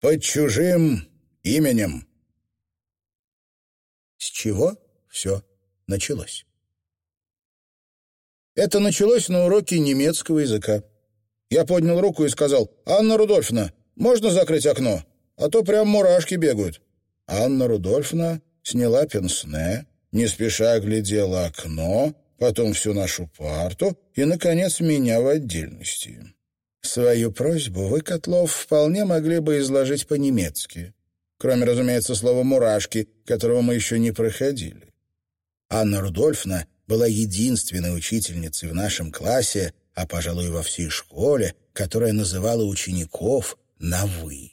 под чужим именем. С чего все началось? Это началось на уроке немецкого языка. Я поднял руку и сказал, «Анна Рудольфовна, можно закрыть окно? А то прям мурашки бегают». Анна Рудольфовна сняла пенсне, не спеша глядела окно, потом всю нашу парту и, наконец, меня в отдельности. Свою просьбу вы, Котлов, вполне могли бы изложить по-немецки. Кроме, разумеется, слова «мурашки», которого мы еще не проходили. Анна Рудольфовна была единственной учительницей в нашем классе, а, пожалуй, во всей школе, которая называла учеников на «вы».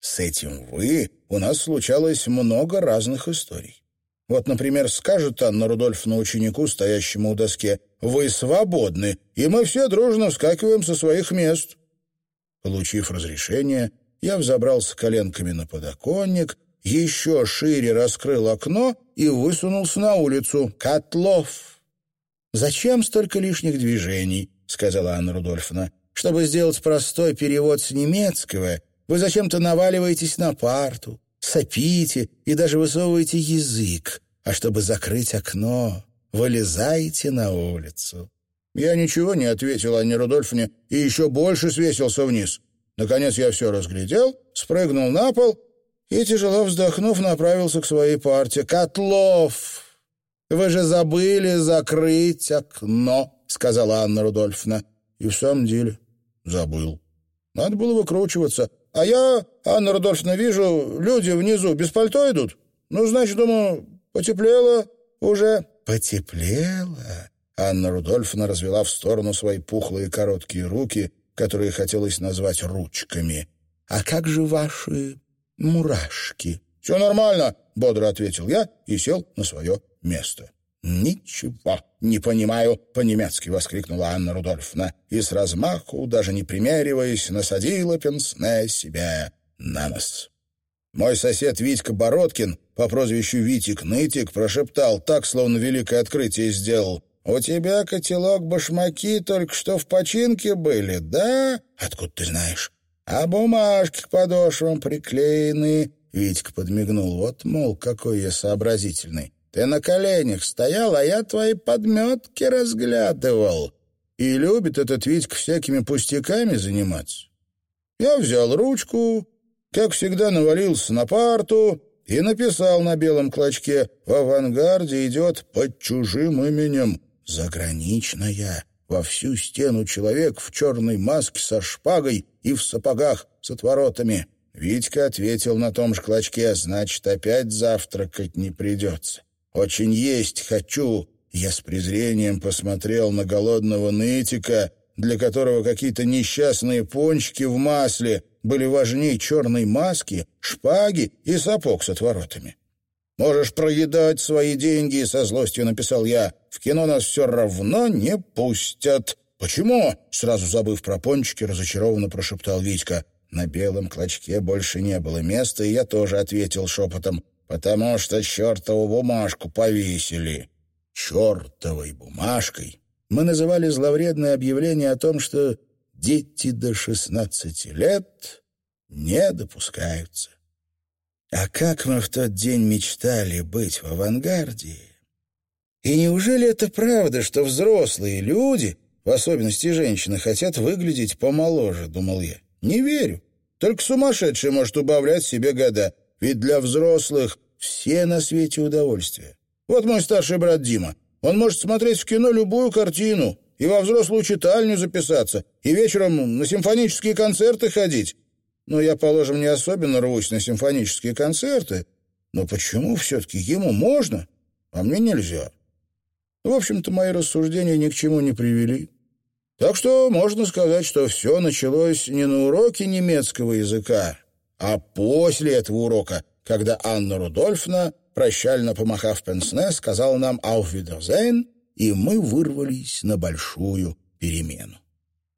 С этим «вы» у нас случалось много разных историй. Вот, например, скажет Анна Рудольфовна ученику, стоящему у доски, «Вы свободны», и мы все дружно вскакиваем со своих мест. Получив разрешение, я взобрался коленками на подоконник, еще шире раскрыл окно и высунулся на улицу. «Котлов!» «Зачем столько лишних движений?» — сказала Анна Рудольфовна. «Чтобы сделать простой перевод с немецкого, вы зачем-то наваливаетесь на парту, сопите и даже высовываете язык, а чтобы закрыть окно, вылезаете на улицу». Я ничего не ответил Анне Рудольфовне и еще больше свесился вниз. Наконец я все разглядел, спрыгнул на пол и, тяжело вздохнув, направился к своей парте. «Котлов! Вы же забыли закрыть окно!» — сказала Анна Рудольфовна. И в самом деле забыл. Надо было выкручиваться. А я, Анна Рудольфовна, вижу, люди внизу без пальто идут. Ну, значит, думаю, потеплело уже. Потеплело? Анна Рудольфовна развела в сторону свои пухлые короткие руки, которые хотелось назвать ручками. «А как же ваши мурашки?» «Все нормально», — бодро ответил я и сел на свое место. «Ничего не понимаю», — по-немецки воскликнула Анна Рудольфовна и с размаху, даже не примериваясь, насадила пенсне себе на нос. Мой сосед Витька Бородкин по прозвищу Витик-Нытик прошептал так, словно великое открытие сделал. «У тебя, котелок, башмаки только что в починке были, да?» «Откуда ты знаешь?» «А бумажки к подошвам приклеены». Витька подмигнул. «Вот, мол, какой я сообразительный. Ты на коленях стоял, а я твои подметки разглядывал. И любит этот Витька всякими пустяками заниматься. Я взял ручку, как всегда навалился на парту и написал на белом клочке «В авангарде идет под чужим именем заграничная». Во всю стену человек в черной маске со шпагой и в сапогах с отворотами. Витька ответил на том же клочке, значит, опять завтракать не придется. Очень есть хочу. Я с презрением посмотрел на голодного нытика, для которого какие-то несчастные пончики в масле были важнее черной маски, шпаги и сапог с отворотами. «Можешь проедать свои деньги», — со злостью написал я. «В кино нас все равно не пустят». «Почему?» — сразу забыв про пончики, разочарованно прошептал Витька. На белом клочке больше не было места, и я тоже ответил шепотом потому что чертову бумажку повесили. Чертовой бумажкой мы называли зловредное объявление о том, что дети до шестнадцати лет не допускаются. А как мы в тот день мечтали быть в авангарде! И неужели это правда, что взрослые люди, в особенности женщины, хотят выглядеть помоложе, думал я. Не верю. Только сумасшедший может убавлять себе года. Ведь для взрослых все на свете удовольствия. Вот мой старший брат Дима. Он может смотреть в кино любую картину и во взрослую читальню записаться, и вечером на симфонические концерты ходить. Но я, положим, не особенно рвусь на симфонические концерты. Но почему все-таки ему можно, а мне нельзя? В общем-то, мои рассуждения ни к чему не привели. Так что можно сказать, что все началось не на уроке немецкого языка, а после этого урока, когда Анна Рудольфна, прощально помахав пенсне, сказала нам «Auf Wiedersehen», и мы вырвались на большую перемену.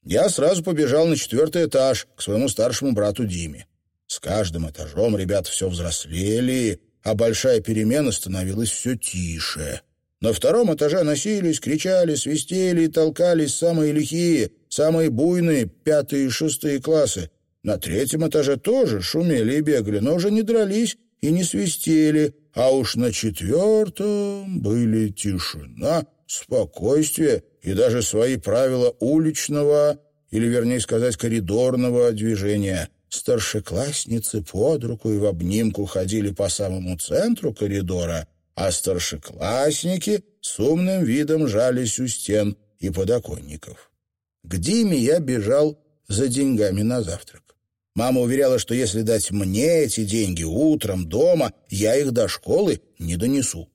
Я сразу побежал на четвертый этаж к своему старшему брату Диме. С каждым этажом ребята все взрослели, а большая перемена становилась все тише. На втором этаже носились, кричали, свистели и толкались самые лихие, самые буйные пятые и шестые классы. На третьем этаже тоже шумели и бегали, но уже не дрались и не свистели, а уж на четвертом были тишина, спокойствие и даже свои правила уличного, или, вернее сказать, коридорного движения. Старшеклассницы под руку и в обнимку ходили по самому центру коридора, а старшеклассники с умным видом жались у стен и подоконников. К Диме я бежал за деньгами на завтрак. Мама уверяла, что если дать мне эти деньги утром дома, я их до школы не донесу.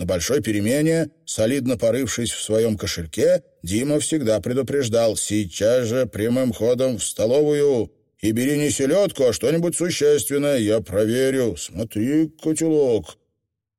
На большой перемене, солидно порывшись в своем кошельке, Дима всегда предупреждал «Сейчас же прямым ходом в столовую и бери не селедку, а что-нибудь существенное, я проверю. Смотри, котелок».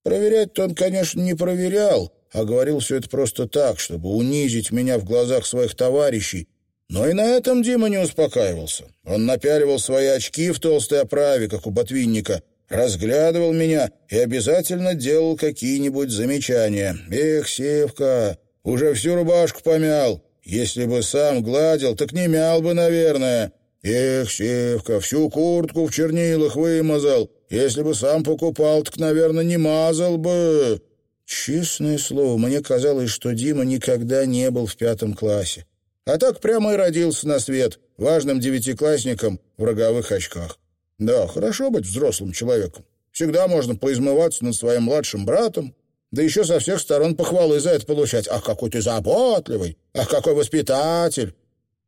Проверять-то он, конечно, не проверял, а говорил все это просто так, чтобы унизить меня в глазах своих товарищей. Но и на этом Дима не успокаивался. Он напяливал свои очки в толстой оправе, как у ботвинника, разглядывал меня и обязательно делал какие-нибудь замечания. «Эх, Севка, уже всю рубашку помял. Если бы сам гладил, так не мял бы, наверное. Эх, Севка, всю куртку в чернилах вымазал. Если бы сам покупал, так, наверное, не мазал бы». Честное слово, мне казалось, что Дима никогда не был в пятом классе. А так прямо и родился на свет, важным девятиклассником в роговых очках. Да, хорошо быть взрослым человеком. Всегда можно поизмываться над своим младшим братом, да еще со всех сторон похвалы за это получать. Ах, какой ты заботливый! Ах, какой воспитатель!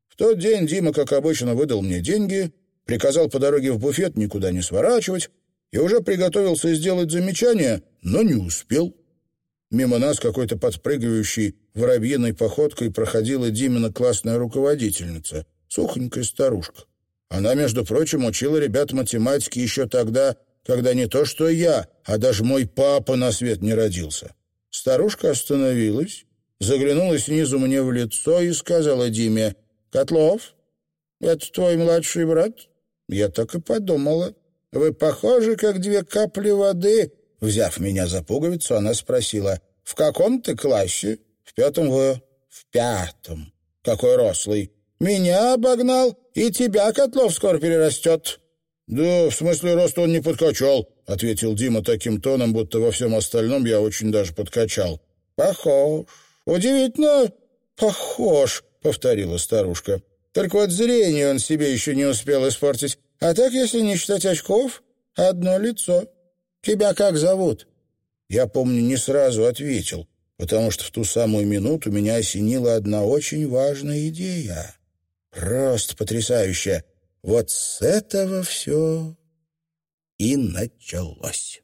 В тот день Дима, как обычно, выдал мне деньги, приказал по дороге в буфет никуда не сворачивать и уже приготовился сделать замечание, но не успел. Мимо нас какой-то подпрыгивающий воробьиной походкой проходила Димина классная руководительница, сухонькая старушка. Она, между прочим, учила ребят математики еще тогда, когда не то что я, а даже мой папа на свет не родился. Старушка остановилась, заглянула снизу мне в лицо и сказала Диме, «Котлов, это твой младший брат?» Я так и подумала. «Вы похожи, как две капли воды», Взяв меня за пуговицу, она спросила, «В каком ты классе?» «В пятом В». «В пятом». «Какой рослый». «Меня обогнал, и тебя, Котлов, скоро перерастет». «Да, в смысле роста он не подкачал», — ответил Дима таким тоном, будто во всем остальном я очень даже подкачал. «Похож. Удивительно похож», — повторила старушка. «Только вот зрение он себе еще не успел испортить. А так, если не считать очков, одно лицо». Тебя как зовут?» Я, помню, не сразу ответил, потому что в ту самую минуту меня осенила одна очень важная идея. Просто потрясающая. Вот с этого все и началось.